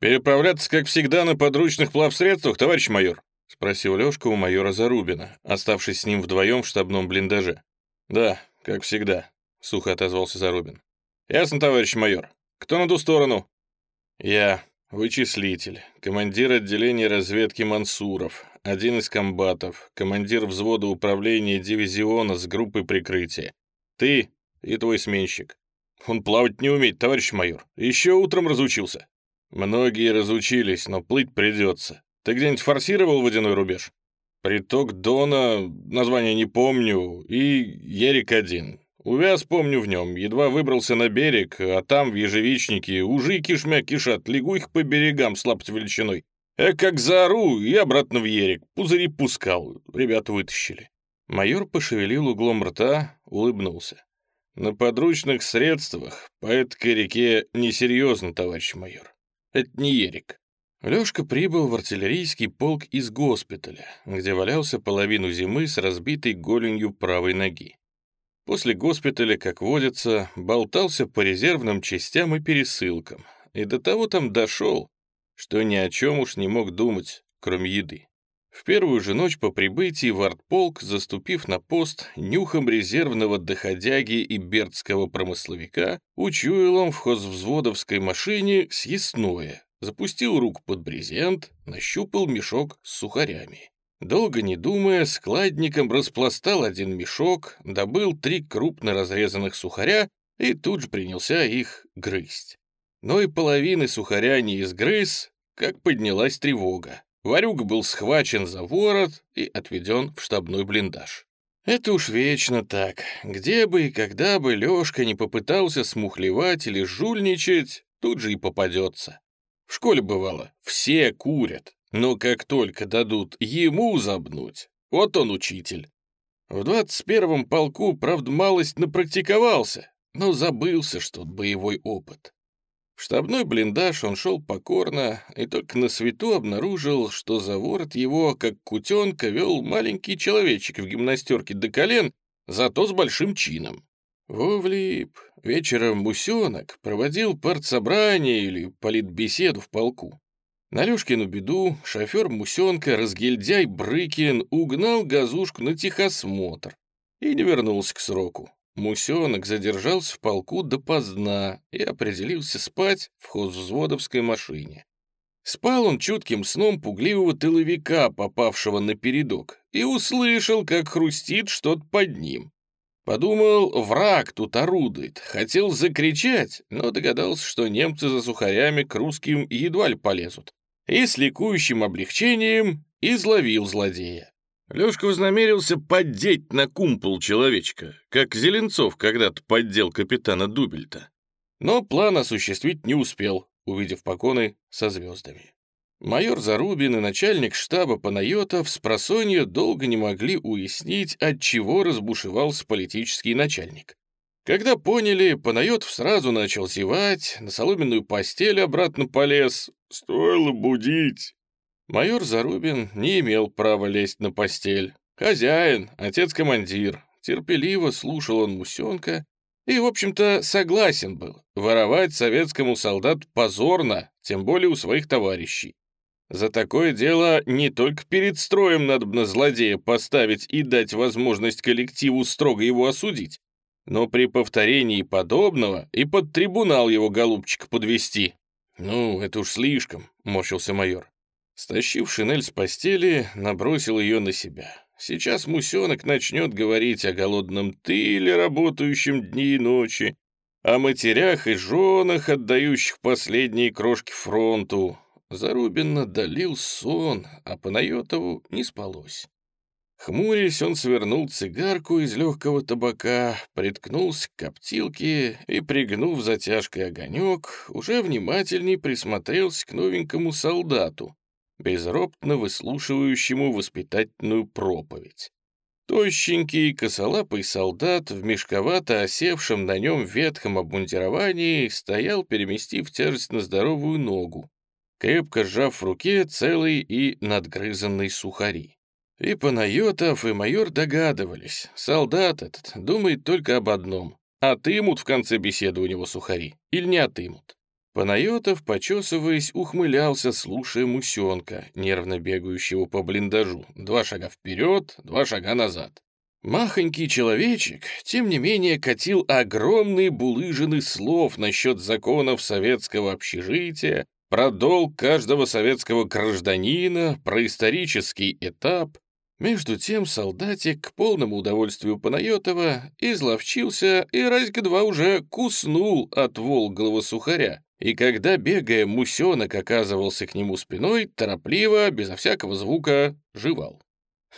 «Переправляться, как всегда, на подручных плавсредствах, товарищ майор?» — спросил Лёшка у майора Зарубина, оставшись с ним вдвоем в штабном блиндаже. «Да, как всегда», — сухо отозвался Зарубин. «Ясно, товарищ майор. Кто на ту сторону?» «Я, вычислитель, командир отделения разведки Мансуров, один из комбатов, командир взвода управления дивизиона с группой прикрытия. Ты и твой сменщик. Он плавать не умеет, товарищ майор. Еще утром разучился. Многие разучились, но плыть придется. Ты где-нибудь форсировал водяной рубеж? Приток Дона, название не помню, и Ерик-1. Увяз помню в нем, едва выбрался на берег, а там, в ежевичнике, ужи кишмя кишат, легу их по берегам с лапть величиной. Я как заору и обратно в Ерик, пузыри пускал, ребята вытащили. Майор пошевелил углом рта, улыбнулся. На подручных средствах по этой реке несерьезно, товарищ майор. Это не Ерик. Лёшка прибыл в артиллерийский полк из госпиталя, где валялся половину зимы с разбитой голенью правой ноги. После госпиталя, как водится, болтался по резервным частям и пересылкам, и до того там дошел, что ни о чем уж не мог думать, кроме еды. В первую же ночь по прибытии в артполк, заступив на пост, нюхом резервного доходяги и бердского промысловика, учуял он в хозвзводовской машине съестное, запустил руку под брезент, нащупал мешок с сухарями. Долго не думая, складником распластал один мешок, добыл три крупно разрезанных сухаря и тут же принялся их грызть. Но и половины сухаря не изгрыз, как поднялась тревога. Варюга был схвачен за ворот и отведен в штабной блиндаж. Это уж вечно так. Где бы и когда бы Лёшка не попытался смухлевать или жульничать, тут же и попадется. В школе бывало, все курят, но как только дадут ему забнуть, вот он учитель. В двадцать первом полку, правда, малость напрактиковался, но забылся, что боевой опыт. Штабной блиндаж он шел покорно и только на свету обнаружил, что за ворот его, как кутенка, вел маленький человечек в гимнастерке до колен, зато с большим чином. Вовлип. Вечером Мусенок проводил партсобрание или политбеседу в полку. На Лёшкину беду шофер Мусенка, разгильдяй Брыкин, угнал газушку на тихосмотр и не вернулся к сроку. Мусенок задержался в полку допоздна и определился спать в хозвзводовской машине. Спал он чутким сном пугливого тыловика, попавшего на передок, и услышал, как хрустит что-то под ним. Подумал, враг тут орудует, хотел закричать, но догадался, что немцы за сухарями к русским едва ли полезут. И с ликующим облегчением изловил злодея. Лёшка вознамерился поддеть на кумпол человечка, как Зеленцов когда-то поддел капитана Дубельта. Но план осуществить не успел, увидев погоны со звездами. Майор Зарубин и начальник штаба Панайотов с просонья долго не могли уяснить, от чего разбушевался политический начальник. Когда поняли, Панайотов сразу начал зевать, на соломенную постель обратно полез. «Стоило будить!» Майор Зарубин не имел права лезть на постель. Хозяин, отец-командир. Терпеливо слушал он Мусенка и, в общем-то, согласен был. Воровать советскому солдату позорно, тем более у своих товарищей. За такое дело не только перед строем надо на злодея поставить и дать возможность коллективу строго его осудить, но при повторении подобного и под трибунал его голубчика подвести. «Ну, это уж слишком», — морщился майор. Стащив шинель с постели, набросил ее на себя. Сейчас мусенок начнет говорить о голодном тыле, работающем дни и ночи, о матерях и женах, отдающих последние крошки фронту. Зарубин долил сон, а Панайотову не спалось. Хмурясь, он свернул цигарку из легкого табака, приткнулся к коптилке и, пригнув затяжкой огонек, уже внимательней присмотрелся к новенькому солдату, безропотно выслушивающему воспитательную проповедь. Тощенький, косолапый солдат в мешковато осевшем на нем ветхом обмундировании стоял, переместив тяжесть на здоровую ногу, крепко сжав в руке целый и надгрызанный сухари. И Панайотов, и майор догадывались, солдат этот думает только об одном — отымут в конце беседы у него сухари или не отымут. Панайотов, почесываясь, ухмылялся, слушая мусенка, нервно бегающего по блиндажу. Два шага вперед, два шага назад. Махонький человечек, тем не менее, катил огромные булыжины слов насчет законов советского общежития, про долг каждого советского гражданина, про исторический этап. Между тем солдатик, к полному удовольствию Панайотова, изловчился и разг-два уже куснул от волглого сухаря. И когда, бегая, мусенок оказывался к нему спиной, торопливо, безо всякого звука, жевал.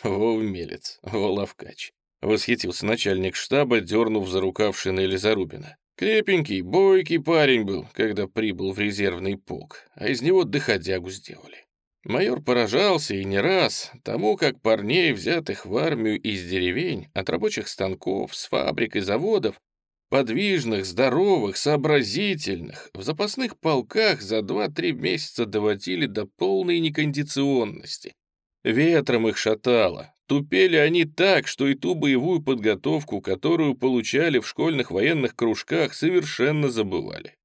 Во умелец, во ловкач. Восхитился начальник штаба, дернув за рукав шинели Зарубина. Крепенький, бойкий парень был, когда прибыл в резервный полк, а из него доходягу сделали. Майор поражался и не раз тому, как парней, взятых в армию из деревень, от рабочих станков, с фабрик и заводов, подвижных, здоровых, сообразительных, в запасных полках за 2-3 месяца доводили до полной некондиционности. Ветром их шатало, тупели они так, что и ту боевую подготовку, которую получали в школьных военных кружках, совершенно забывали.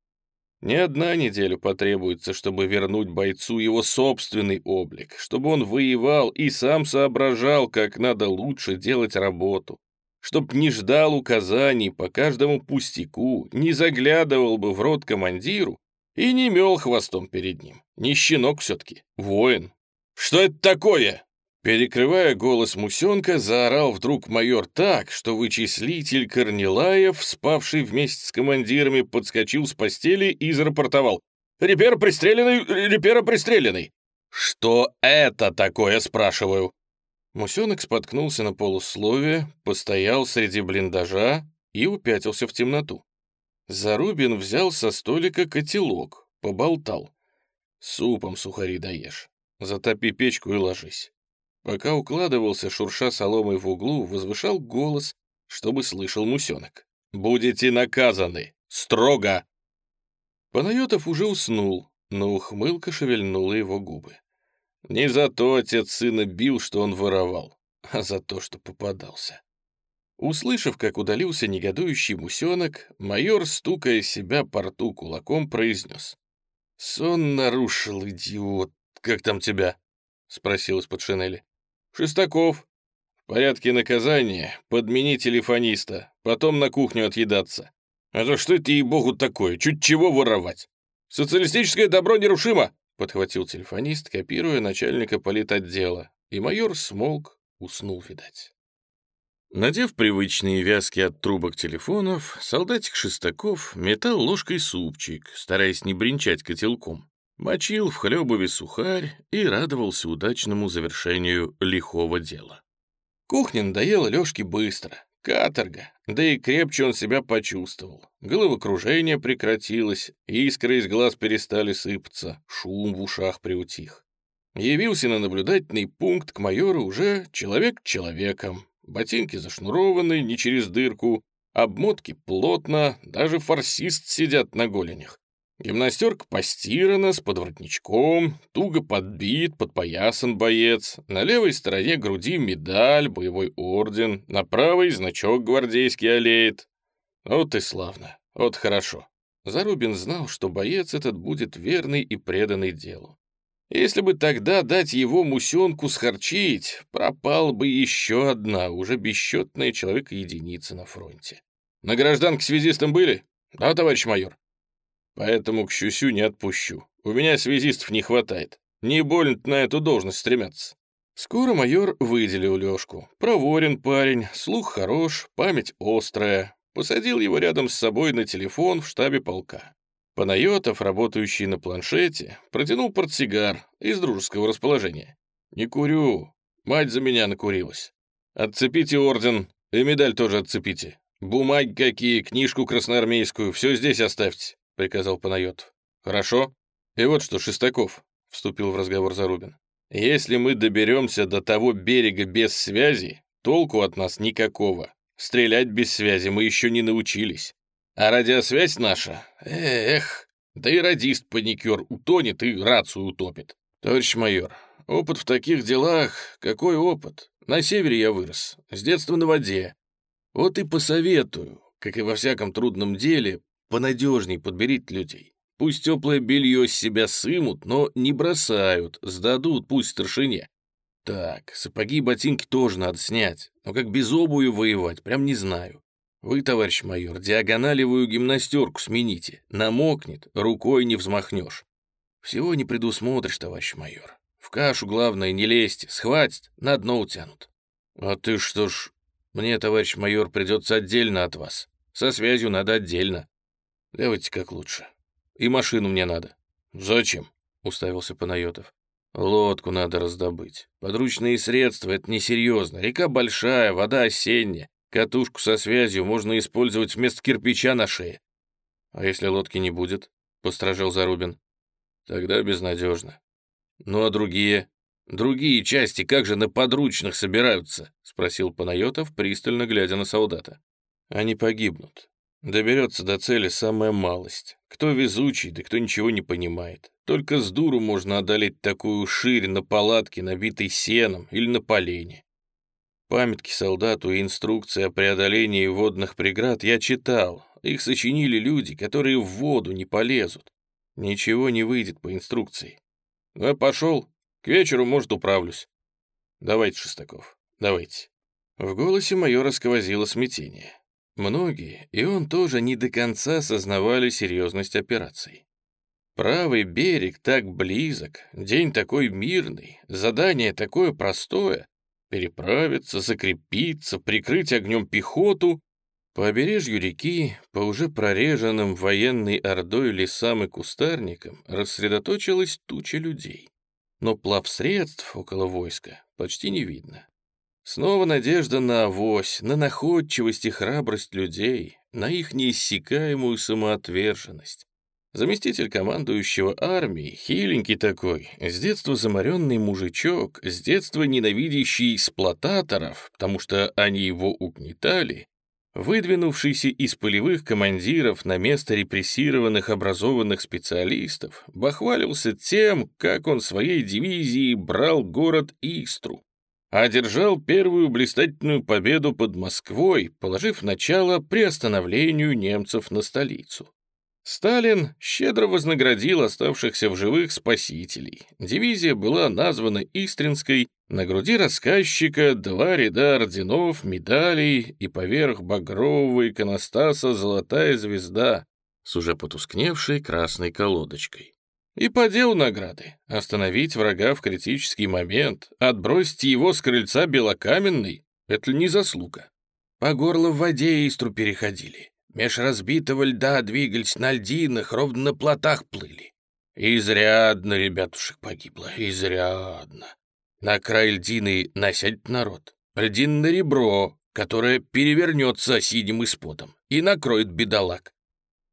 Не одна неделя потребуется, чтобы вернуть бойцу его собственный облик, чтобы он воевал и сам соображал, как надо лучше делать работу, чтоб не ждал указаний по каждому пустяку, не заглядывал бы в рот командиру и не мел хвостом перед ним. Не щенок все-таки, воин. «Что это такое?» Перекрывая голос Мусенка, заорал вдруг майор так, что вычислитель Корнилаев, спавший вместе с командирами, подскочил с постели и зарапортовал. «Репер пристреленный! Репера пристреленный!» «Что это такое?» — спрашиваю. Мусенок споткнулся на полусловие, постоял среди блиндажа и упятился в темноту. Зарубин взял со столика котелок, поболтал. «Супом сухари даешь. Затопи печку и ложись». Пока укладывался, шурша соломой в углу, возвышал голос, чтобы слышал Мусенок. «Будете наказаны! Строго!» Панайотов уже уснул, но ухмылка шевельнула его губы. Не за то отец сына бил, что он воровал, а за то, что попадался. Услышав, как удалился негодующий мусенок, майор, стукая себя по рту кулаком, произнес. «Сон нарушил, идиот. Как там тебя?» — спросил из-под шинели. «Шестаков. В порядке наказания подмени телефониста, потом на кухню отъедаться. А то что это, ей-богу, такое? Чуть чего воровать? Социалистическое добро нерушимо!» Подхватил телефонист, копируя начальника политотдела, и майор смолк, уснул, видать. Надев привычные вязки от трубок телефонов, солдатик Шестаков метал ложкой супчик, стараясь не бренчать котелком, мочил в хлебове сухарь и радовался удачному завершению лихого дела. Кухня надоела Лёшке быстро. Каторга. Да и крепче он себя почувствовал. Головокружение прекратилось, искры из глаз перестали сыпаться, шум в ушах приутих. Явился на наблюдательный пункт к майору уже человек человеком. Ботинки зашнурованы, не через дырку, обмотки плотно, даже фарсист сидят на голенях. Гимнастерка постирана, с подворотничком, туго подбит, подпоясан боец. На левой стороне груди медаль, боевой орден, на правой значок гвардейский олеет. Вот и славно, вот хорошо. Зарубин знал, что боец этот будет верный и преданный делу. Если бы тогда дать его мусенку схорчить, пропал бы еще одна, уже бесчетная человека-единица на фронте. На гражданке связистом были? Да, товарищ майор? Поэтому к Щусю не отпущу. У меня связистов не хватает. Не больно на эту должность стремятся. Скоро майор выделил Лёшку. Проворен парень, слух хорош, память острая. Посадил его рядом с собой на телефон в штабе полка. Панайотов, работающий на планшете, протянул портсигар из дружеского расположения. «Не курю. Мать за меня накурилась. Отцепите орден и медаль тоже отцепите. Бумаги какие, книжку красноармейскую, все здесь оставьте. — приказал Панайотов. «Хорошо. И вот что, Шестаков», — вступил в разговор Зарубин, «если мы доберемся до того берега без связи, толку от нас никакого. Стрелять без связи мы еще не научились. А радиосвязь наша, эх, да и радист-паникер утонет и рацию утопит. Товарищ майор, опыт в таких делах, какой опыт? На севере я вырос, с детства на воде. Вот и посоветую, как и во всяком трудном деле, понадежней подберите людей. Пусть теплое белье с себя сымут, но не бросают, сдадут, пусть старшине. Так, сапоги и ботинки тоже надо снять, но как без обуви воевать, прям не знаю. Вы, товарищ майор, диагоналевую гимнастерку смените. Намокнет, рукой не взмахнешь. Всего не предусмотришь, товарищ майор. В кашу, главное, не лезьте, схватит, на дно утянут. А ты что ж, мне, товарищ майор, придется отдельно от вас. Со связью надо отдельно. Давайте как лучше. И машину мне надо. Зачем? Уставился Панайотов. Лодку надо раздобыть. Подручные средства — это несерьезно. Река большая, вода осенняя. Катушку со связью можно использовать вместо кирпича на шее. А если лодки не будет? Постражал Зарубин. Тогда безнадежно. Ну а другие? Другие части как же на подручных собираются? Спросил Панайотов, пристально глядя на солдата. Они погибнут. Доберется до цели самая малость. Кто везучий, да кто ничего не понимает. Только с дуру можно одолеть такую ширь на палатке, набитой сеном или на полене. Памятки солдату и инструкции о преодолении водных преград я читал. Их сочинили люди, которые в воду не полезут. Ничего не выйдет по инструкции. Ну, я пошел. К вечеру, может, управлюсь. Давайте, Шестаков, давайте. В голосе майора сквозило смятение. Многие, и он тоже не до конца сознавали серьезность операции. Правый берег так близок, день такой мирный, задание такое простое, переправиться, закрепиться, прикрыть огнем пехоту. По побережью реки, по уже прореженным военной ордой лесам и кустарникам, рассредоточилась туча людей. Но плавсредств около войска почти не видно. Снова надежда на авось, на находчивость и храбрость людей, на их неиссякаемую самоотверженность. Заместитель командующего армией, хиленький такой, с детства заморенный мужичок, с детства ненавидящий эксплуататоров, потому что они его угнетали, выдвинувшийся из полевых командиров на место репрессированных образованных специалистов, бахвалился тем, как он своей дивизией брал город Истру, одержал первую блистательную победу под Москвой, положив начало приостановлению немцев на столицу. Сталин щедро вознаградил оставшихся в живых спасителей. Дивизия была названа Истринской, на груди рассказчика два ряда орденов, медалей и поверх багрового иконостаса золотая звезда с уже потускневшей красной колодочкой. И по делу награды — остановить врага в критический момент, отбросить его с крыльца белокаменной — это не заслуга? По горло в воде Истру переходили, Меж разбитого льда двигались на льдинах, ровно на плотах плыли. Изрядно, ребятушек, погибло, изрядно. На край льдины насядет народ. Льдинное ребро, которое перевернется синим исподом и накроет бедолаг.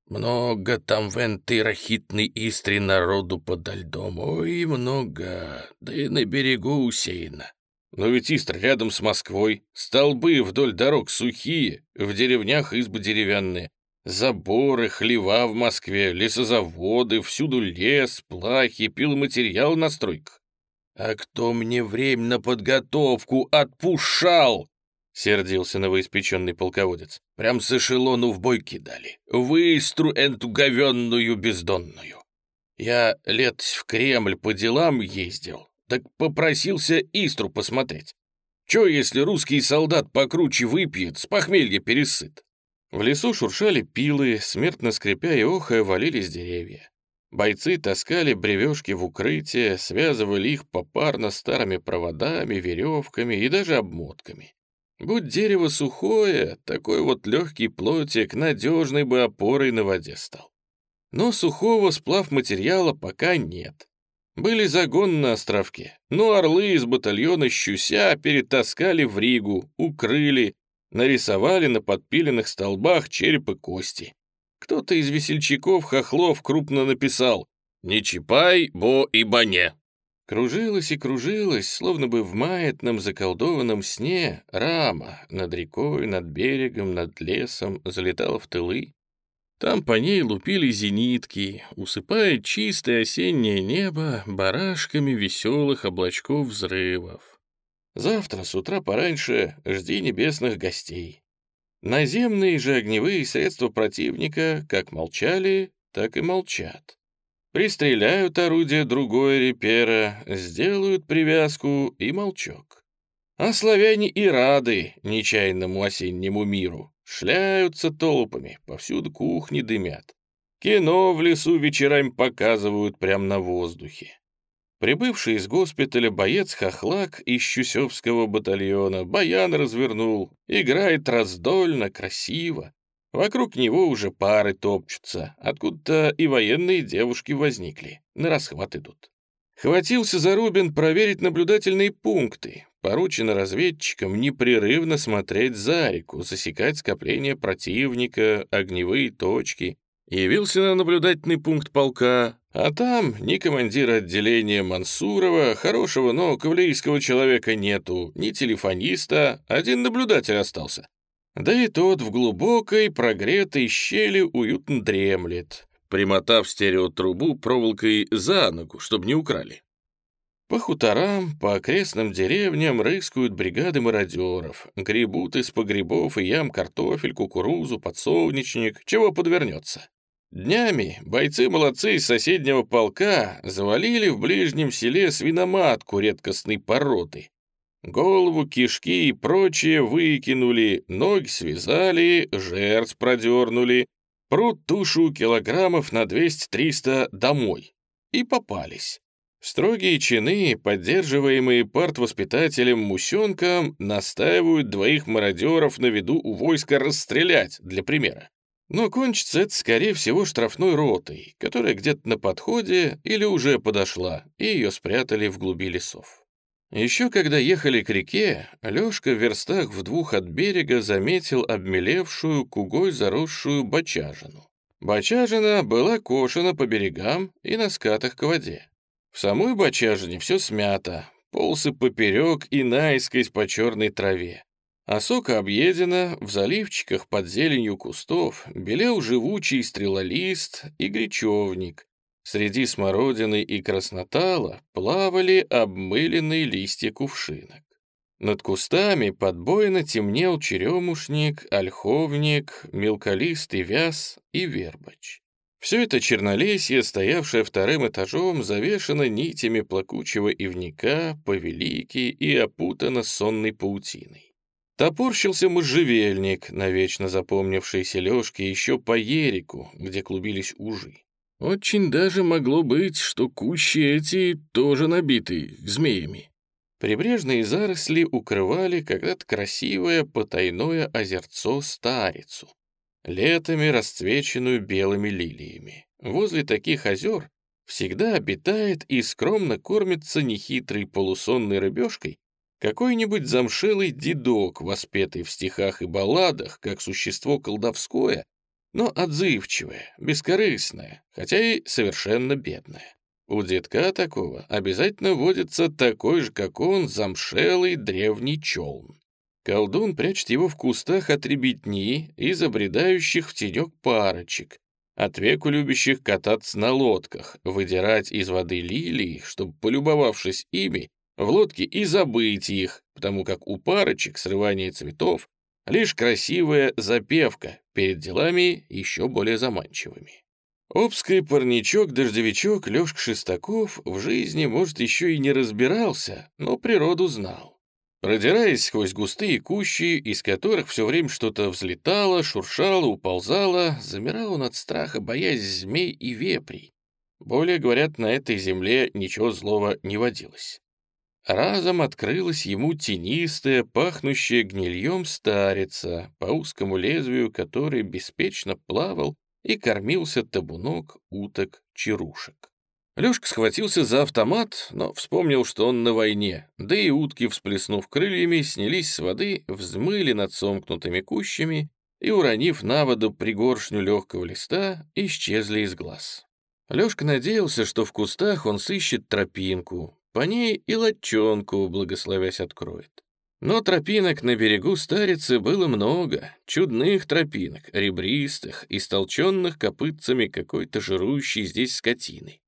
Много там в энтой рахитной истре народу подо льдом, ой, много, да и на берегу усеяно. Но ведь Истр рядом с Москвой, столбы вдоль дорог сухие, в деревнях избы деревянные, заборы, хлева в Москве, лесозаводы, всюду лес, плахи, пиломатериал на стройках. А кто мне время на подготовку отпушал? Сердился новоиспеченный полководец. Прям с эшелону в бой кидали. В Истру эту говенную бездонную. Я лет в Кремль по делам ездил, так попросился Истру посмотреть. Чё, если русский солдат покруче выпьет, с похмелья пересыт? В лесу шуршали пилы, смертно скрипя и охая валились деревья. Бойцы таскали бревешки в укрытие, связывали их попарно старыми проводами, веревками и даже обмотками. Будь дерево сухое, такой вот легкий плотик надежной бы опорой на воде стал. Но сухого сплав материала пока нет. Были загон на островке, но орлы из батальона «Щуся» перетаскали в Ригу, укрыли, нарисовали на подпиленных столбах череп и кости. Кто-то из весельчаков хохлов крупно написал «Не чипай, бо и бане». Кружилась и кружилась, словно бы в маятном заколдованном сне, рама над рекой, над берегом, над лесом залетала в тылы. Там по ней лупили зенитки, усыпая чистое осеннее небо барашками веселых облачков взрывов. Завтра с утра пораньше жди небесных гостей. Наземные же огневые средства противника как молчали, так и молчат. Пристреляют орудие другое репера, сделают привязку и молчок. А славяне и рады нечаянному осеннему миру. Шляются толпами, повсюду кухни дымят. Кино в лесу вечерами показывают прямо на воздухе. Прибывший из госпиталя боец Хохлак из Чусевского батальона баян развернул, играет раздольно, красиво. Вокруг него уже пары топчутся, откуда-то и военные девушки возникли, на расхват идут. Хватился Зарубин проверить наблюдательные пункты. Поручено разведчикам непрерывно смотреть за реку, засекать скопление противника, огневые точки. Явился на наблюдательный пункт полка, а там ни командира отделения Мансурова, хорошего, но кавалерийского человека нету, ни телефониста, один наблюдатель остался. Да и тот в глубокой, прогретой щели уютно дремлет, примотав стереотрубу проволокой за ногу, чтобы не украли. По хуторам, по окрестным деревням рыскают бригады мародеров, гребут из погребов и ям картофель, кукурузу, подсолнечник, чего подвернется. Днями бойцы-молодцы из соседнего полка завалили в ближнем селе свиноматку редкостной породы, Голову, кишки и прочее выкинули, ноги связали, жерц продернули, прут тушу килограммов на 200-300 домой. И попались. Строгие чины, поддерживаемые партвоспитателем Мусенком, настаивают двоих мародеров на виду у войска расстрелять, для примера. Но кончится это, скорее всего, штрафной ротой, которая где-то на подходе или уже подошла, и ее спрятали в глуби лесов. Еще когда ехали к реке, Лёшка в верстах в двух от берега заметил обмелевшую, кугой заросшую бочажину. Бочажина была кошена по берегам и на скатах к воде. В самой бочажине все смято, полсы поперек и наискось по черной траве. Осока объедена, в заливчиках под зеленью кустов белел живучий стрелолист и гречевник, Среди смородины и краснотала плавали обмыленные листья кувшинок. Над кустами подбойно темнел черемушник, ольховник, мелколистый вяз и вербач. Все это чернолесье, стоявшее вторым этажом, завешено нитями плакучего ивника, повелики и опутано сонной паутиной. Топорщился можжевельник, навечно запомнившийся Лёшке еще по ерику, где клубились ужи. Очень даже могло быть, что кущи эти тоже набиты змеями. Прибрежные заросли укрывали когда-то красивое потайное озерцо Старицу, летами расцвеченную белыми лилиями. Возле таких озер всегда обитает и скромно кормится нехитрой полусонной рыбешкой какой-нибудь замшелый дедок, воспетый в стихах и балладах, как существо колдовское, но отзывчивая, бескорыстная, хотя и совершенно бедная. У детка такого обязательно водится такой же, как он, замшелый древний челн. Колдун прячет его в кустах от ребятни и забредающих в тенек парочек, от веку любящих кататься на лодках, выдирать из воды лилии, чтобы, полюбовавшись ими, в лодке и забыть их, потому как у парочек срывание цветов Лишь красивая запевка перед делами еще более заманчивыми. Обский парничок-дождевичок Лёшка Шестаков в жизни, может, еще и не разбирался, но природу знал. Продираясь сквозь густые кущи, из которых все время что-то взлетало, шуршало, уползало, замирал он от страха, боясь змей и вепрей. Более, говорят, на этой земле ничего злого не водилось. Разом открылась ему тенистая, пахнущая гнильем старица, по узкому лезвию которой беспечно плавал и кормился табунок уток чарушек. Лёшка схватился за автомат, но вспомнил, что он на войне, да и утки, всплеснув крыльями, снялись с воды, взмыли над сомкнутыми кущами и, уронив на воду пригоршню легкого листа, исчезли из глаз. Лёшка надеялся, что в кустах он сыщет тропинку, по ней и лодчонку, благословясь, откроет. Но тропинок на берегу старицы было много, чудных тропинок, ребристых, истолченных копытцами какой-то жирующей здесь скотины.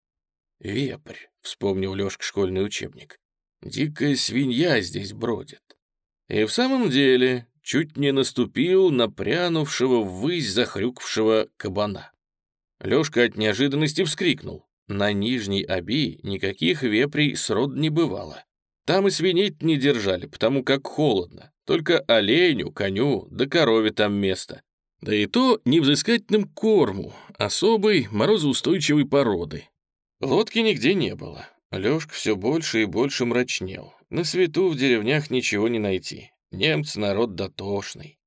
«Вепрь», — вспомнил Лёшка школьный учебник, — «дикая свинья здесь бродит». И в самом деле чуть не наступил на прянувшего ввысь захрюквшего кабана. Лёшка от неожиданности вскрикнул. На Нижней Оби никаких вепрей срод не бывало. Там и свиней не держали, потому как холодно. Только оленю, коню да корове там место. Да и то невзыскательным корму, особой морозоустойчивой породы. Лодки нигде не было. Лёшка все больше и больше мрачнел. На свету в деревнях ничего не найти. Немцы народ дотошный.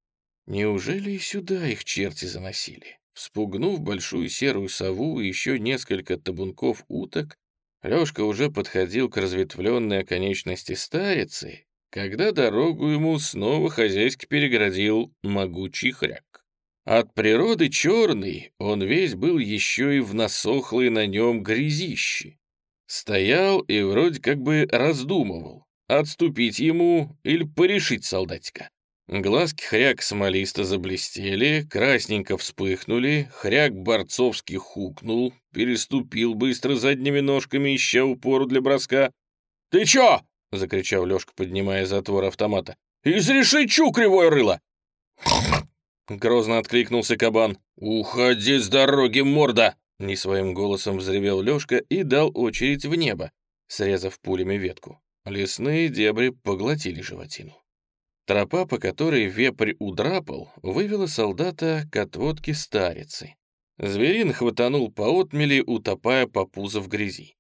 Неужели и сюда их черти заносили? Вспугнув большую серую сову и еще несколько табунков уток, Лёшка уже подходил к разветвленной оконечности старицы, когда дорогу ему снова хозяйски переградил могучий хряк. От природы черный он весь был еще и в насохлой на нем грязище. Стоял и вроде как бы раздумывал, отступить ему или порешить солдатика. Глазки хряк смолисто заблестели, красненько вспыхнули, хряк борцовски хукнул, переступил быстро задними ножками, ища упору для броска. «Ты чё?» — закричал Лёшка, поднимая затвор автомата. «Изреши чу, кривое рыло!» Грозно откликнулся кабан. «Уходи с дороги, морда!» Не своим голосом взревел Лёшка и дал очередь в небо, срезав пулями ветку. Лесные дебри поглотили животину. Тропа, по которой вепрь удрапал, вывела солдата к отводке старицы. Зверин хватанул по отмели, утопая по пузо в грязи.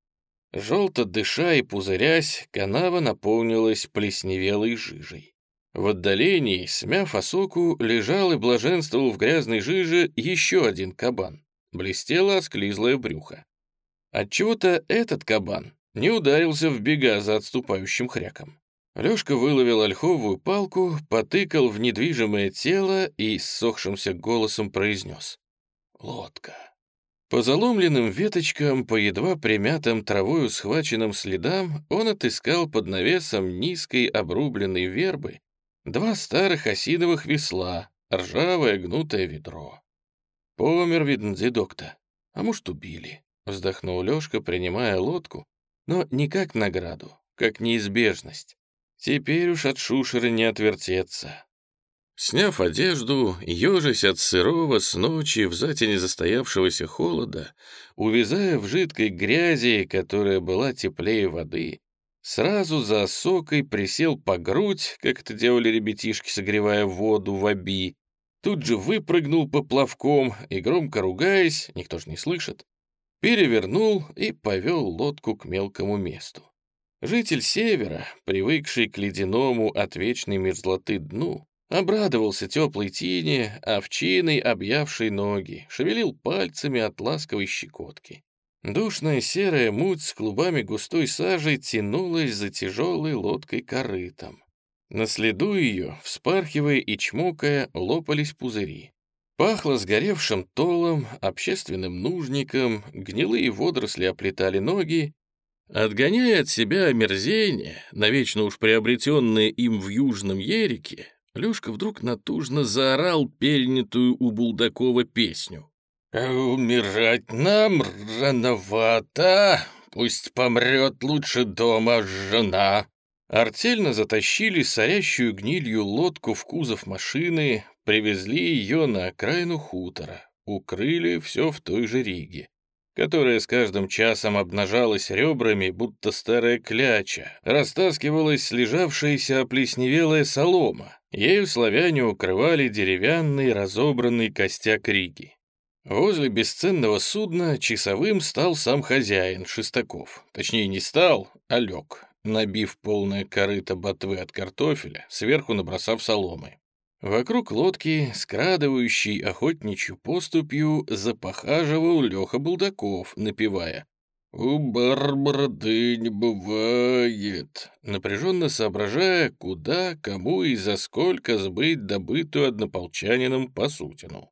Желто дыша и пузырясь, канава наполнилась плесневелой жижей. В отдалении, смяв осоку, лежал и блаженствовал в грязной жиже еще один кабан. Блестело осклизлое брюхо. Отчего-то этот кабан не ударился в бега за отступающим хряком. Лёшка выловил ольховую палку, потыкал в недвижимое тело и ссохшимся голосом произнес. «Лодка». По заломленным веточкам, по едва примятым травою схваченным следам он отыскал под навесом низкой обрубленной вербы два старых осиновых весла, ржавое гнутое ведро. Помер, видно, дедок-то, а может, убили, вздохнул Лёшка, принимая лодку, но не как награду, как неизбежность. Теперь уж от шушеры не отвертеться. Сняв одежду, ежась от сырого с ночи в затене застоявшегося холода, увязая в жидкой грязи, которая была теплее воды, сразу за осокой присел по грудь, как это делали ребятишки, согревая воду в оби, тут же выпрыгнул поплавком и, громко ругаясь, никто же не слышит, перевернул и повел лодку к мелкому месту. Житель севера, привыкший к ледяному от вечной мерзлоты дну, обрадовался теплой тени, овчиной объявшей ноги, шевелил пальцами от ласковой щекотки. Душная серая муть с клубами густой сажи тянулась за тяжелой лодкой корытом. На следу ее, вспархивая и чмокая, лопались пузыри. Пахло сгоревшим толом, общественным нужником, гнилые водоросли оплетали ноги, Отгоняя от себя омерзение, навечно уж приобретенное им в Южном Ерике, Лёшка вдруг натужно заорал перенятую у Булдакова песню. «Умирать нам рановато, пусть помрет лучше дома жена». Артельно затащили сорящую гнилью лодку в кузов машины, привезли ее на окраину хутора, укрыли все в той же Риге которая с каждым часом обнажалась ребрами, будто старая кляча, растаскивалась слежавшаяся оплесневелая солома. Ею славяне укрывали деревянный разобранный костяк Риги. Возле бесценного судна часовым стал сам хозяин, Шестаков. Точнее, не стал, а лег, набив полное корыто ботвы от картофеля, сверху набросав соломы. Вокруг лодки, скрадывающей охотничью поступью, запохаживал Леха Булдаков, напевая «У Барбарды не бывает», напряженно соображая, куда, кому и за сколько сбыть добытую однополчанином посутину.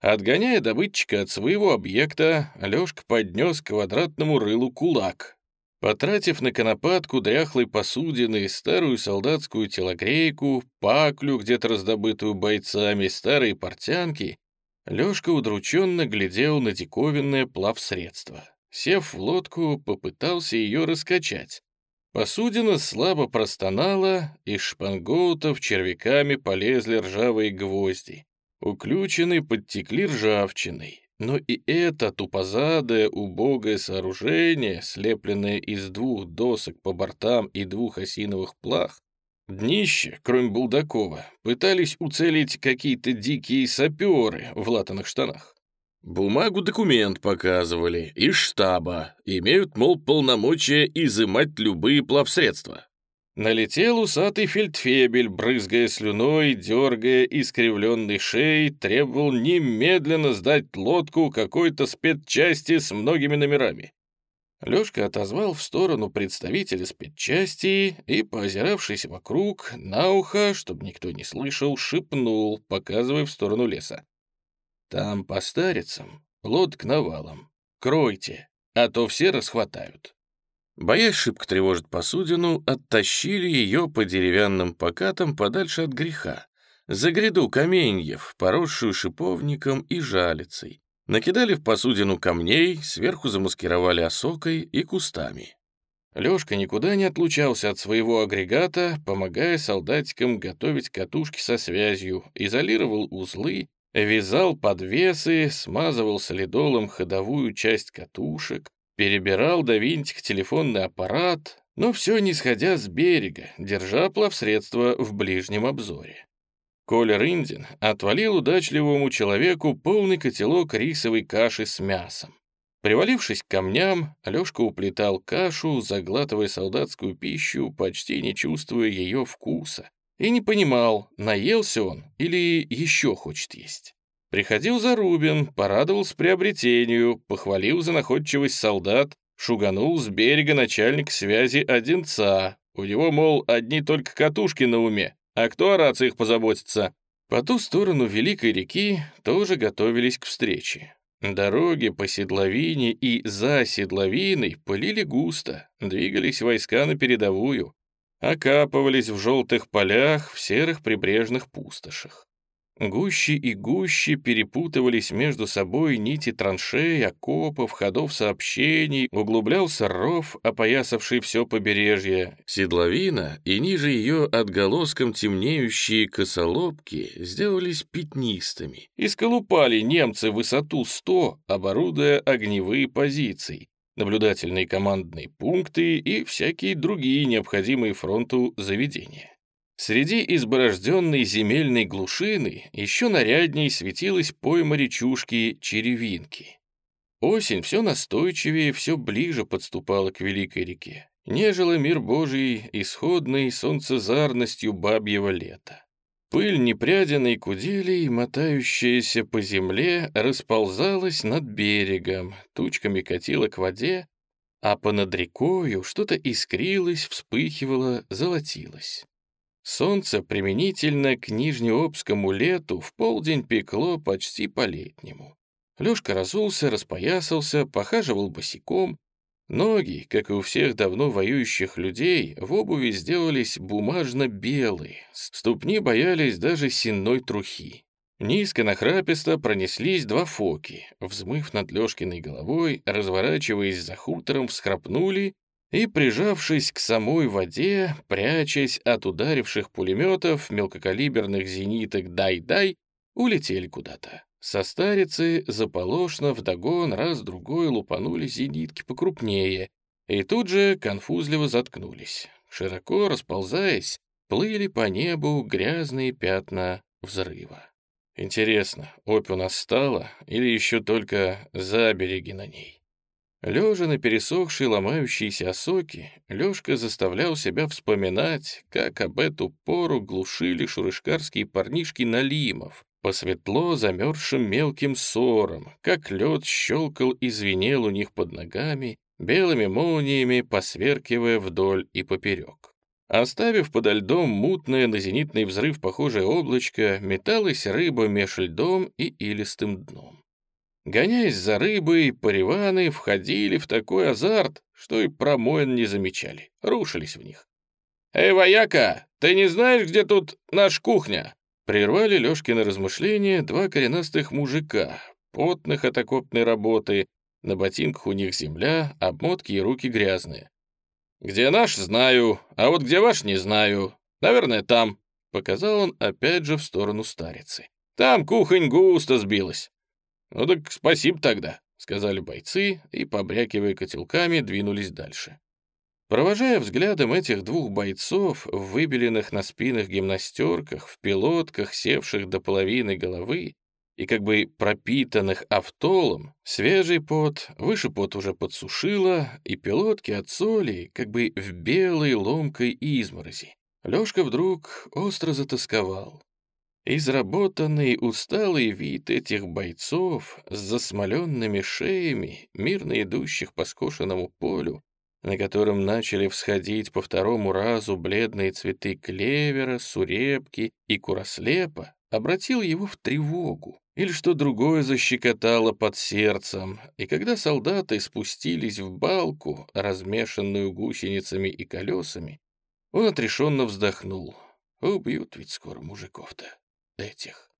Отгоняя добытчика от своего объекта, Лёшка поднес к квадратному рылу кулак, Потратив на конопатку дряхлой посудины, старую солдатскую телогрейку, паклю, где-то раздобытую бойцами, старые портянки, Лёшка удрученно глядел на диковинное плавсредство. Сев в лодку, попытался ее раскачать. Посудина слабо простонала, из шпангоутов червяками полезли ржавые гвозди. Уключены подтекли ржавчиной. Но и это тупозадое, убогое сооружение, слепленное из двух досок по бортам и двух осиновых плах, днище, кроме Булдакова, пытались уцелить какие-то дикие саперы в латаных штанах. Бумагу документ показывали из штаба, имеют, мол, полномочия изымать любые плавсредства. Налетел усатый фельдфебель, брызгая слюной, дергая искривленной шеей, требовал немедленно сдать лодку какой-то спецчасти с многими номерами. Лёшка отозвал в сторону представителя спецчасти и, поозиравшись вокруг, на ухо, чтобы никто не слышал, шепнул, показывая в сторону леса. «Там по старицам, лодк навалом. Кройте, а то все расхватают». Боясь шибко тревожить посудину, оттащили ее по деревянным покатам подальше от греха, за гряду каменьев, поросшую шиповником и жалицей. Накидали в посудину камней, сверху замаскировали осокой и кустами. Лёшка никуда не отлучался от своего агрегата, помогая солдатикам готовить катушки со связью, изолировал узлы, вязал подвесы, смазывал солидолом ходовую часть катушек, Перебирал до винтик телефонный аппарат, но все не сходя с берега, держа плавсредство в ближнем обзоре. Коля Рындин отвалил удачливому человеку полный котелок рисовой каши с мясом. Привалившись к камням, Алёшка уплетал кашу, заглатывая солдатскую пищу, почти не чувствуя ее вкуса, и не понимал, наелся он или еще хочет есть. Приходил Зарубин, порадовал с приобретению, похвалил за находчивость солдат, шуганул с берега начальник связи Одинца. У него, мол, одни только катушки на уме, а кто о рациях позаботится? По ту сторону Великой реки тоже готовились к встрече. Дороги по седловине и за седловиной пылили густо, двигались войска на передовую, окапывались в желтых полях, в серых прибрежных пустошах. Гуще и гуще перепутывались между собой нити траншей, окопов, ходов сообщений, углублялся ров, опоясавший все побережье. Седловина и ниже ее отголоском темнеющие косолобки сделались пятнистыми. Исколупали немцы высоту 100, оборудуя огневые позиции, наблюдательные командные пункты и всякие другие необходимые фронту заведения. Среди изборожденной земельной глушины еще нарядней светилась пойма речушки Черевинки. Осень все настойчивее, все ближе подступала к великой реке. Нежила мир Божий исходной солнцезарностью бабьего лета. Пыль непряденной куделей, мотающаяся по земле, расползалась над берегом, тучками катила к воде, а понад рекою что-то искрилось, вспыхивало, золотилось. Солнце применительно к Нижнеобскому лету в полдень пекло почти по-летнему. Лёшка разулся, распоясался, похаживал босиком. Ноги, как и у всех давно воюющих людей, в обуви сделались бумажно-белые, ступни боялись даже сенной трухи. Низко нахраписто пронеслись два фоки, взмыв над Лёшкиной головой, разворачиваясь за хутором, всхрапнули и, прижавшись к самой воде, прячась от ударивших пулеметов, мелкокалиберных зениток «дай-дай», улетели куда-то. Со старицы заполошно вдогон раз-другой лупанули зенитки покрупнее, и тут же конфузливо заткнулись. Широко расползаясь, плыли по небу грязные пятна взрыва. Интересно, опь у нас стала или еще только забереги на ней? Лежа на пересохшей ломающейся осоке, Лёшка заставлял себя вспоминать, как об эту пору глушили шурышкарские парнишки Налимов по светло замерзшим мелким ссорам, как лед щелкал и звенел у них под ногами, белыми молниями посверкивая вдоль и поперек. Оставив подо льдом мутное на зенитный взрыв похожее облачко, металась рыба меж льдом и илистым дном. Гоняясь за рыбой, париваны входили в такой азарт, что и промоин не замечали, рушились в них. «Эй, вояка, ты не знаешь, где тут наша кухня?» Прервали Лёшкины размышления два коренастых мужика, потных от окопной работы, на ботинках у них земля, обмотки и руки грязные. «Где наш, знаю, а вот где ваш, не знаю. Наверное, там», — показал он опять же в сторону старицы. «Там кухонь густо сбилась». «Ну так спасибо тогда», — сказали бойцы и, побрякивая котелками, двинулись дальше. Провожая взглядом этих двух бойцов в выбеленных на спинах гимнастерках, в пилотках, севших до половины головы и как бы пропитанных автолом, свежий пот, выше пот уже подсушило, и пилотки от соли как бы в белой ломкой изморози. Лёшка вдруг остро затасковал. Изработанный усталый вид этих бойцов с засмоленными шеями, мирно идущих по скошенному полю, на котором начали всходить по второму разу бледные цветы клевера, сурепки и курослепа, обратил его в тревогу или что другое защекотало под сердцем, и когда солдаты спустились в балку, размешанную гусеницами и колесами, он отрешенно вздохнул. Убьют ведь скоро мужиков-то, этих.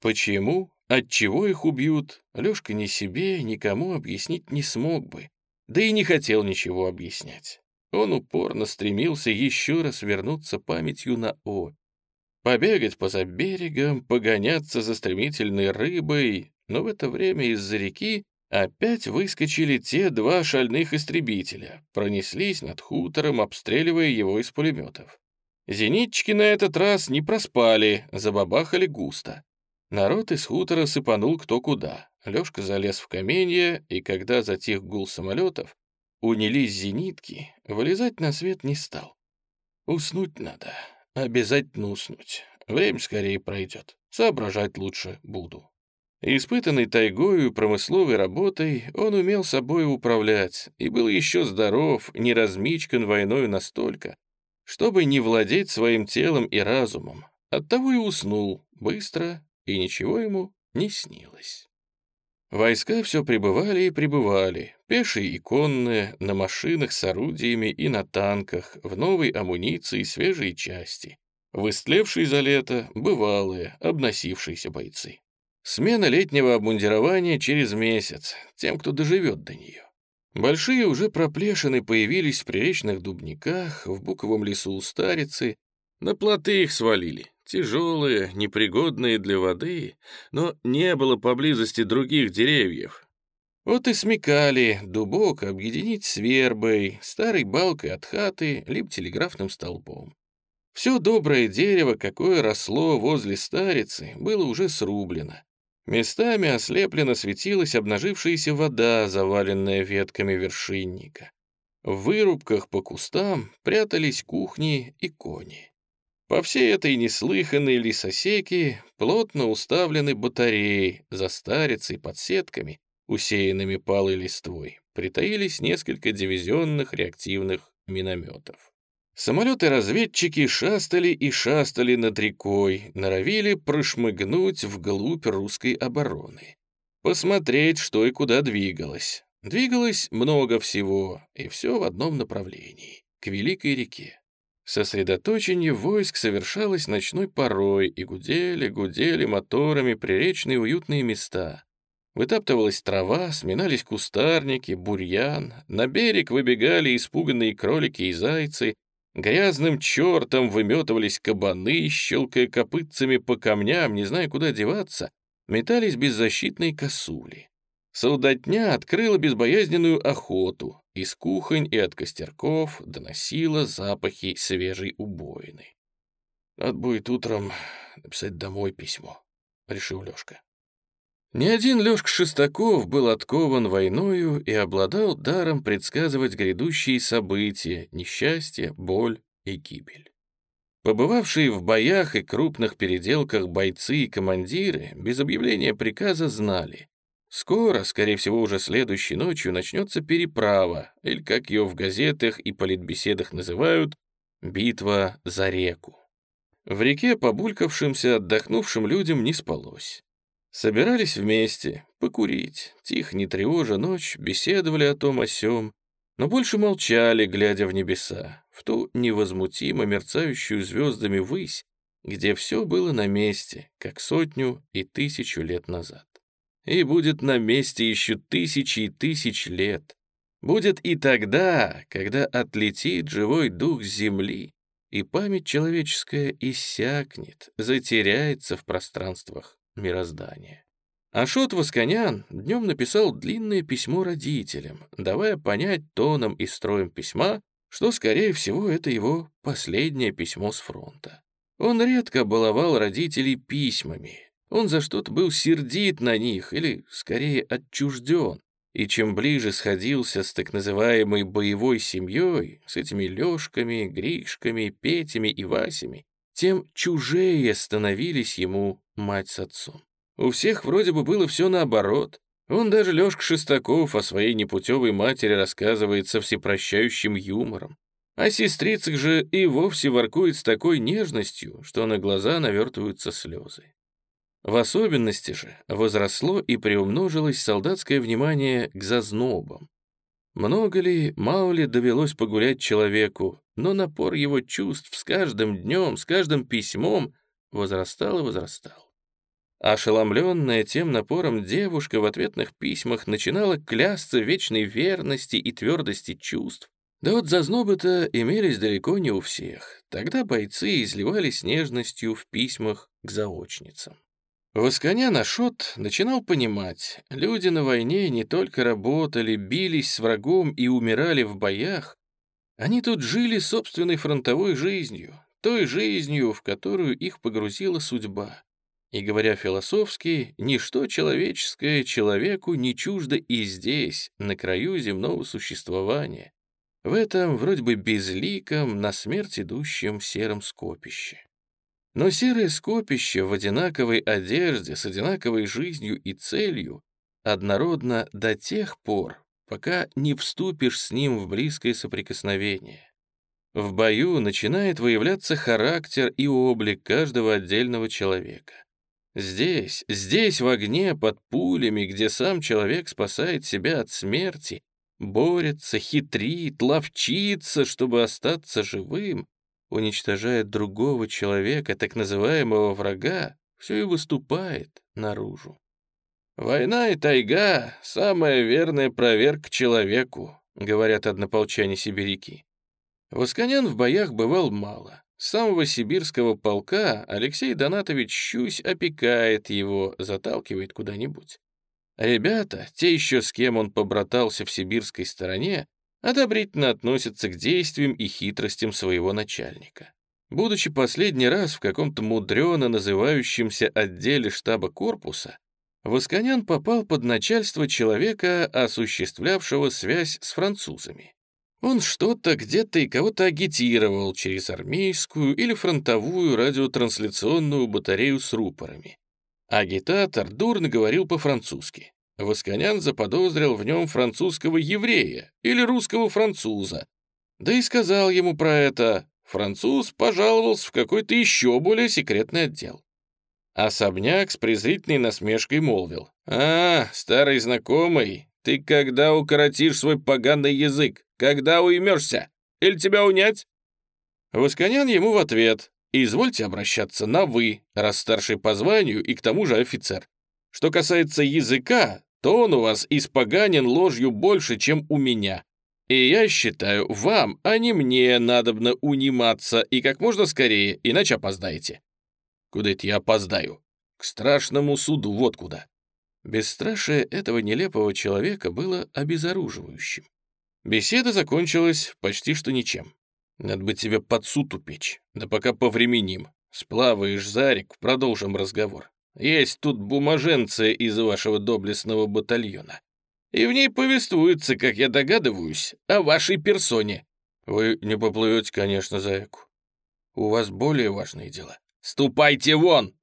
Почему, отчего их убьют, Лёшка ни себе, никому объяснить не смог бы, да и не хотел ничего объяснять. Он упорно стремился еще раз вернуться памятью на О. Побегать по берегом, погоняться за стремительной рыбой, но в это время из-за реки опять выскочили те два шальных истребителя, пронеслись над хутором, обстреливая его из пулеметов. Зенитчики на этот раз не проспали, забабахали густо. Народ из хутора сыпанул кто куда. Лёшка залез в каменье, и когда затих гул самолетов, унялись зенитки, вылезать на свет не стал. Уснуть надо, обязательно уснуть. Время скорее пройдет, соображать лучше буду. Испытанный тайгою промысловой работой, он умел собой управлять и был еще здоров, не размичкан войною настолько, чтобы не владеть своим телом и разумом. Оттого и уснул быстро, и ничего ему не снилось. Войска все прибывали и прибывали, пешие и конные, на машинах с орудиями и на танках, в новой амуниции и свежие части, в истлевшие за лето бывалые, обносившиеся бойцы. Смена летнего обмундирования через месяц, тем, кто доживет до нее. Большие уже проплешины появились в приречных дубниках, в буковом лесу у старицы, на плоты их свалили, тяжелые, непригодные для воды, но не было поблизости других деревьев. Вот и смекали дубок объединить с вербой, старой балкой от хаты, либо телеграфным столбом. Все доброе дерево, какое росло возле старицы, было уже срублено. Местами ослепленно светилась обнажившаяся вода, заваленная ветками вершинника. В вырубках по кустам прятались кухни и кони. По всей этой неслыханной лесосеке плотно уставлены батареи, за старицей под сетками, усеянными палой листвой, притаились несколько дивизионных реактивных минометов. Самолеты-разведчики шастали и шастали над рекой, норовили прошмыгнуть вглубь русской обороны. Посмотреть, что и куда двигалось. Двигалось много всего, и все в одном направлении — к Великой реке. Сосредоточение войск совершалось ночной порой, и гудели, гудели моторами приречные уютные места. Вытаптывалась трава, сминались кустарники, бурьян, на берег выбегали испуганные кролики и зайцы, грязным чертом выметывались кабаны, щелкая копытцами по камням, не зная, куда деваться, метались беззащитные косули. Солдатня открыла безбоязненную охоту, из кухонь и от костерков доносила запахи свежей убоины. «Надо будет утром написать домой письмо», — решил Лёшка. Ни один Лёшка Шестаков был откован войною и обладал даром предсказывать грядущие события, несчастье, боль и гибель. Побывавшие в боях и крупных переделках бойцы и командиры без объявления приказа знали, Скоро, скорее всего, уже следующей ночью начнется переправа, или, как ее в газетах и политбеседах называют, битва за реку. В реке побулькавшимся, отдохнувшим людям не спалось. Собирались вместе, покурить, тихо, не тревожа ночь, беседовали о том о сём, но больше молчали, глядя в небеса, в ту невозмутимо мерцающую звездами высь, где все было на месте, как сотню и тысячу лет назад. И будет на месте еще тысячи и тысяч лет. Будет и тогда, когда отлетит живой дух земли, и память человеческая иссякнет, затеряется в пространствах мироздания. Ашот Восконян днем написал длинное письмо родителям, давая понять тоном и строем письма, что, скорее всего, это его последнее письмо с фронта. Он редко баловал родителей письмами, он за что-то был сердит на них или, скорее, отчужден, и чем ближе сходился с так называемой боевой семьей, с этими Лешками, Гришками, Петями и Васями, тем чужее становились ему мать с отцом. У всех вроде бы было все наоборот. Он даже Лёшка Шестаков о своей непутевой матери рассказывает со всепрощающим юмором. А сестрицах же и вовсе воркует с такой нежностью, что на глаза навертываются слезы. В особенности же возросло и приумножилось солдатское внимание к зазнобам. Много ли, мало ли довелось погулять человеку, но напор его чувств с каждым днем, с каждым письмом возрастал и возрастал. Ошеломленная тем напором девушка в ответных письмах начинала клясться вечной верности и твердости чувств. Да вот зазнобы-то имелись далеко не у всех. Тогда бойцы изливались нежностью в письмах к заочницам. Восконян Ашот начинал понимать, люди на войне не только работали, бились с врагом и умирали в боях, они тут жили собственной фронтовой жизнью, той жизнью, в которую их погрузила судьба. И говоря философски, ничто человеческое человеку не чуждо и здесь, на краю земного существования, в этом вроде бы безликом, на смерть идущем сером скопище. Но серое скопище в одинаковой одежде, с одинаковой жизнью и целью однородно до тех пор, пока не вступишь с ним в близкое соприкосновение. В бою начинает выявляться характер и облик каждого отдельного человека. Здесь, здесь в огне, под пулями, где сам человек спасает себя от смерти, борется, хитрит, ловчится, чтобы остаться живым, уничтожает другого человека, так называемого врага, все и выступает наружу. «Война и тайга — самая верная проверка человеку», — говорят однополчане-сибиряки. Восконян в боях бывал мало. С самого сибирского полка Алексей Донатович Щусь опекает его, заталкивает куда-нибудь. Ребята, те еще с кем он побратался в сибирской стороне, одобрительно относятся к действиям и хитростям своего начальника. Будучи последний раз в каком-то мудрено называющемся отделе штаба корпуса, Восконян попал под начальство человека, осуществлявшего связь с французами. Он что-то где-то и кого-то агитировал через армейскую или фронтовую радиотрансляционную батарею с рупорами. Агитатор дурно говорил по-французски. Восконян заподозрил в нем французского еврея или русского француза. Да и сказал ему про это. Француз пожаловался в какой-то еще более секретный отдел. Особняк с презрительной насмешкой молвил. «А, старый знакомый, ты когда укоротишь свой поганый язык? Когда уймешься? Или тебя унять?» Восконян ему в ответ. «Извольте обращаться на «вы», раз старший по званию и к тому же офицер. Что касается языка, то он у вас испоганен ложью больше, чем у меня. И я считаю, вам, а не мне, надобно униматься и как можно скорее, иначе опоздаете. Куда это я опоздаю? К страшному суду, вот куда. Бесстрашие этого нелепого человека было обезоруживающим. Беседа закончилась почти что ничем. Надо бы тебе под суд упечь, да пока повременим. Сплаваешь зарик, продолжим разговор. Есть тут бумаженция из вашего доблестного батальона. И в ней повествуется, как я догадываюсь, о вашей персоне. Вы не поплывете, конечно, за эку. У вас более важные дела. Ступайте вон!»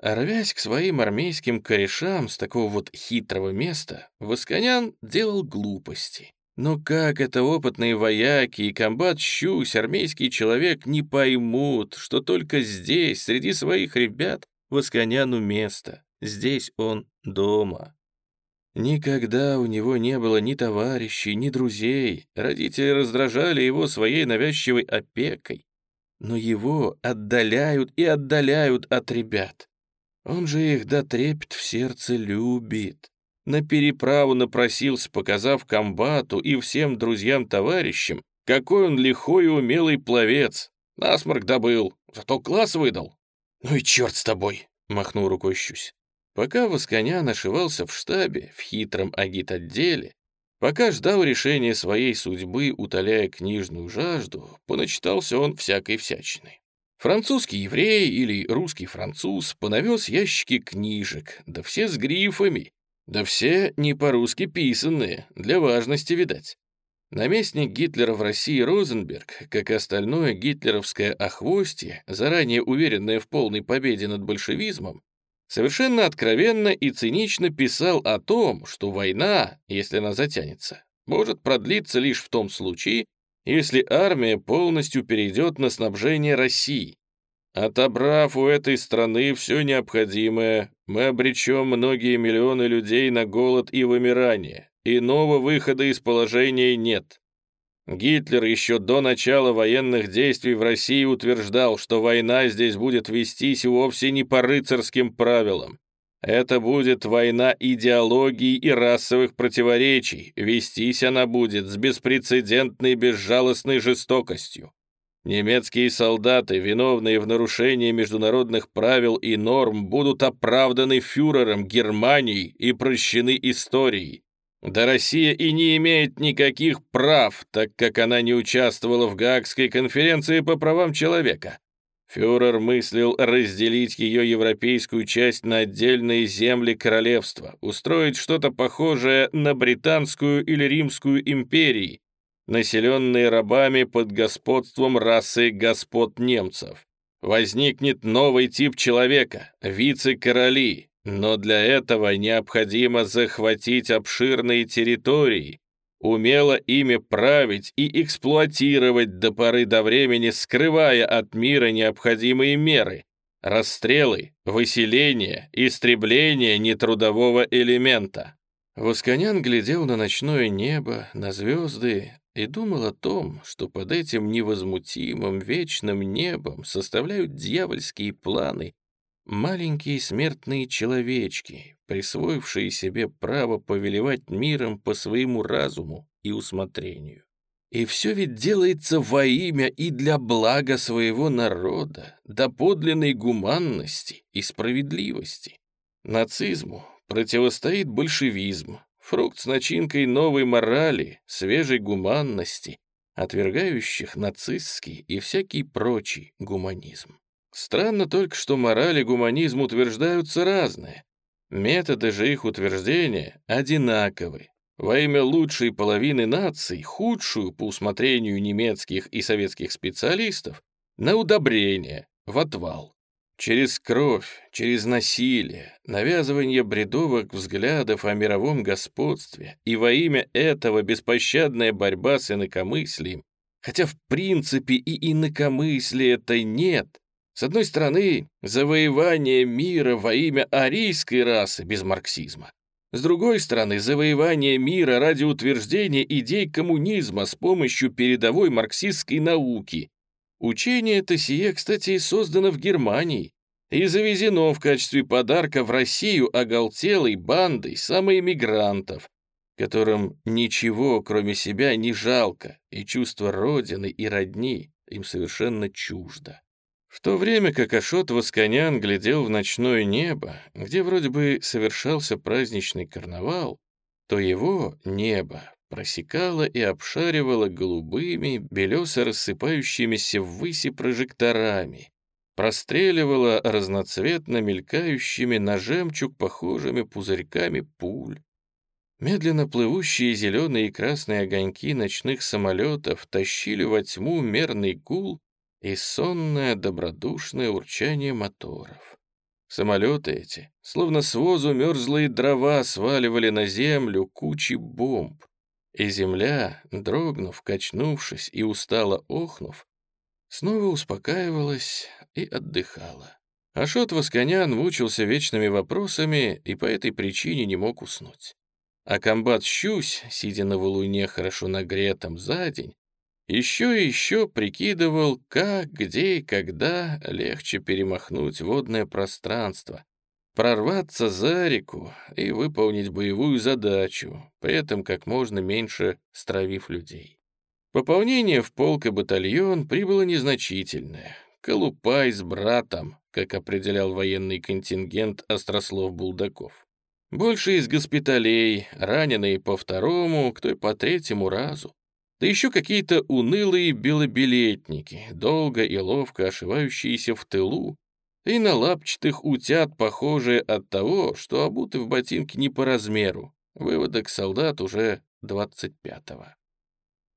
Рвясь к своим армейским корешам с такого вот хитрого места, Восконян делал глупости. Но как это опытные вояки и комбат Щусь, армейский человек, не поймут, что только здесь, среди своих ребят, Восконяну место. Здесь он дома. Никогда у него не было ни товарищей, ни друзей. Родители раздражали его своей навязчивой опекой. Но его отдаляют и отдаляют от ребят. Он же их до трепет в сердце любит. На переправу напросился, показав комбату и всем друзьям-товарищам, какой он лихой и умелый пловец. Насморк добыл, зато класс выдал. «Ну и черт с тобой!» — махнул рукой Щусь. Пока Восконян ошивался в штабе, в хитром агит-отделе, пока ждал решения своей судьбы, утоляя книжную жажду, поначитался он всякой всячины. Французский еврей или русский француз понавез ящики книжек, да все с грифами, да все не по-русски писанные, для важности, видать. Наместник Гитлера в России Розенберг, как и остальное гитлеровское охвостье, заранее уверенное в полной победе над большевизмом, совершенно откровенно и цинично писал о том, что война, если она затянется, может продлиться лишь в том случае, если армия полностью перейдет на снабжение России. Отобрав у этой страны все необходимое, мы обречем многие миллионы людей на голод и вымирание. Иного выхода из положения нет. Гитлер еще до начала военных действий в России утверждал, что война здесь будет вестись вовсе не по рыцарским правилам. Это будет война идеологий и расовых противоречий, вестись она будет с беспрецедентной безжалостной жестокостью. Немецкие солдаты, виновные в нарушении международных правил и норм, будут оправданы фюрером Германии и прощены историей. Да Россия и не имеет никаких прав, так как она не участвовала в Гаагской конференции по правам человека. Фюрер мыслил разделить ее европейскую часть на отдельные земли королевства, устроить что-то похожее на британскую или римскую империи, населенные рабами под господством расы господ немцев. Возникнет новый тип человека — вице-короли, но для этого необходимо захватить обширные территории, умело ими править и эксплуатировать до поры до времени, скрывая от мира необходимые меры, расстрелы, выселение, истребление нетрудового элемента. Восконян глядел на ночное небо, на звезды и думал о том, что под этим невозмутимым вечным небом составляют дьявольские планы маленькие смертные человечки, присвоившие себе право повелевать миром по своему разуму и усмотрению. И все ведь делается во имя и для блага своего народа, до подлинной гуманности и справедливости. Нацизму противостоит большевизм, фрукт с начинкой новой морали, свежей гуманности, отвергающих нацистский и всякий прочий гуманизм. Странно только, что мораль и гуманизм утверждаются разные. Методы же их утверждения одинаковы. Во имя лучшей половины наций, худшую по усмотрению немецких и советских специалистов, на удобрение, в отвал. Через кровь, через насилие, навязывание бредовых взглядов о мировом господстве и во имя этого беспощадная борьба с инакомыслием, хотя в принципе и инакомыслия-то нет, с одной стороны, завоевание мира во имя арийской расы без марксизма. С другой стороны, завоевание мира ради утверждения идей коммунизма с помощью передовой марксистской науки. Учение это сие, кстати, создано в Германии и завезено в качестве подарка в Россию оголтелой бандой самоэмигрантов, которым ничего, кроме себя, не жалко, и чувство родины и родни им совершенно чуждо. В то время как Ашот Восконян глядел в ночное небо, где вроде бы совершался праздничный карнавал, то его небо просекало и обшаривало голубыми, белесо рассыпающимися ввыси прожекторами, простреливало разноцветно мелькающими на жемчуг похожими пузырьками пуль. Медленно плывущие зеленые и красные огоньки ночных самолетов тащили во тьму мерный гул и сонное добродушное урчание моторов. Самолеты эти, словно с возу мерзлые дрова, сваливали на землю кучи бомб, и земля, дрогнув, качнувшись и устало охнув, снова успокаивалась и отдыхала. Ашот Восконян мучился вечными вопросами и по этой причине не мог уснуть. А комбат Щусь, сидя на валуне хорошо нагретом за день, еще и еще прикидывал, как, где и когда легче перемахнуть водное пространство, прорваться за реку и выполнить боевую задачу, при этом как можно меньше стравив людей. Пополнение в полк и батальон прибыло незначительное. Колупай с братом, как определял военный контингент Острослов Булдаков. Больше из госпиталей, раненые по второму, кто и по третьему разу. Да еще какие-то унылые белобилетники, долго и ловко ошивающиеся в тылу, и на лапчатых утят, похожие от того, что обуты в ботинки не по размеру. Выводок солдат уже 25-го.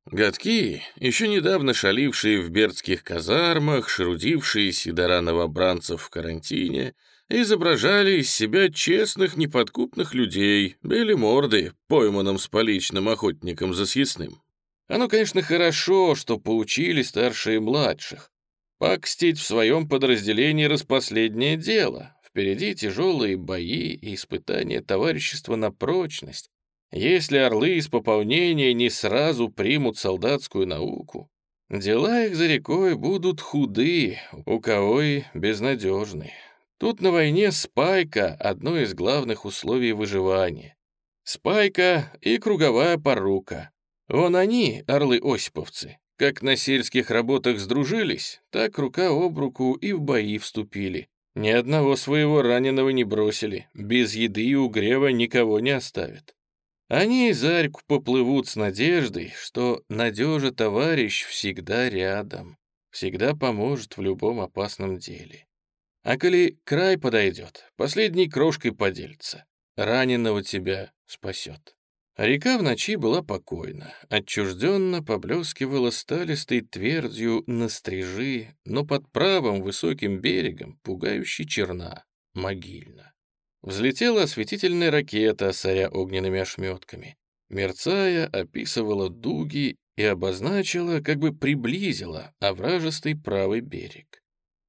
Годки, еще недавно шалившие в бердских казармах, шерудившие седора новобранцев в карантине, изображали из себя честных, неподкупных людей, бели морды, пойманным с поличным охотником за съестным. Оно, конечно, хорошо, что поучили старшие младших. Пакстить в своем подразделении распоследнее дело. Впереди тяжелые бои и испытания товарищества на прочность. Если орлы из пополнения не сразу примут солдатскую науку, дела их за рекой будут худы, у кого и безнадежны. Тут на войне спайка — одно из главных условий выживания. Спайка и круговая порука. Вон они, орлы-осиповцы, как на сельских работах сдружились, так рука об руку и в бои вступили. Ни одного своего раненого не бросили, без еды и угрева никого не оставят. Они за реку поплывут с надеждой, что надежа товарищ всегда рядом, всегда поможет в любом опасном деле. А коли край подойдет, последней крошкой поделится, раненого тебя спасет. Река в ночи была покойна, отчужденно поблескивала сталистой твердью на стрижи, но под правым высоким берегом пугающе черна, могильна. Взлетела осветительная ракета, соря огненными ошметками. Мерцая, описывала дуги и обозначила, как бы приблизила овражистый правый берег.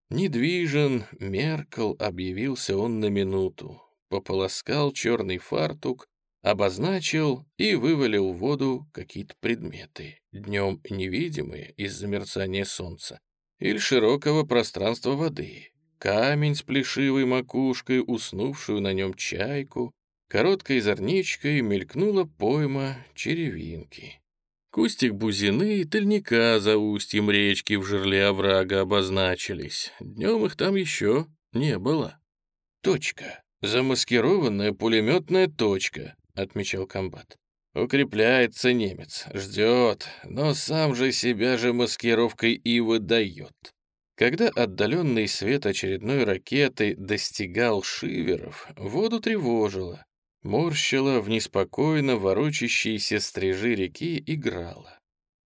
Недвижен, меркл, объявился он на минуту, пополоскал черный фартук, обозначил и вывалил в воду какие-то предметы, днем невидимые из-за мерцания солнца, или широкого пространства воды, камень с плешивой макушкой, уснувшую на нем чайку, короткой зорничкой мелькнула пойма черевинки. Кустик бузины и тыльника за устьем речки в жерле оврага обозначились. Днем их там еще не было. Точка. Замаскированная пулеметная точка, — отмечал комбат. «Укрепляется немец, ждет, но сам же себя же маскировкой и выдает». Когда отдаленный свет очередной ракеты достигал шиверов, воду тревожило, морщила в неспокойно ворочащиеся стрижи реки играла.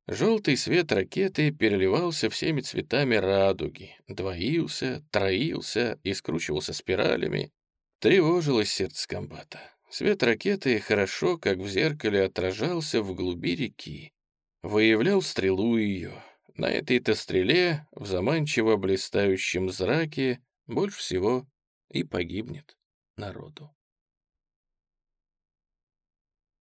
Желтый свет ракеты переливался всеми цветами радуги, двоился, троился и скручивался спиралями. Тревожилось сердце комбата. Свет ракеты хорошо, как в зеркале, отражался в глуби реки. Выявлял стрелу ее. На этой-то стреле, в заманчиво блистающем зраке, больше всего и погибнет народу.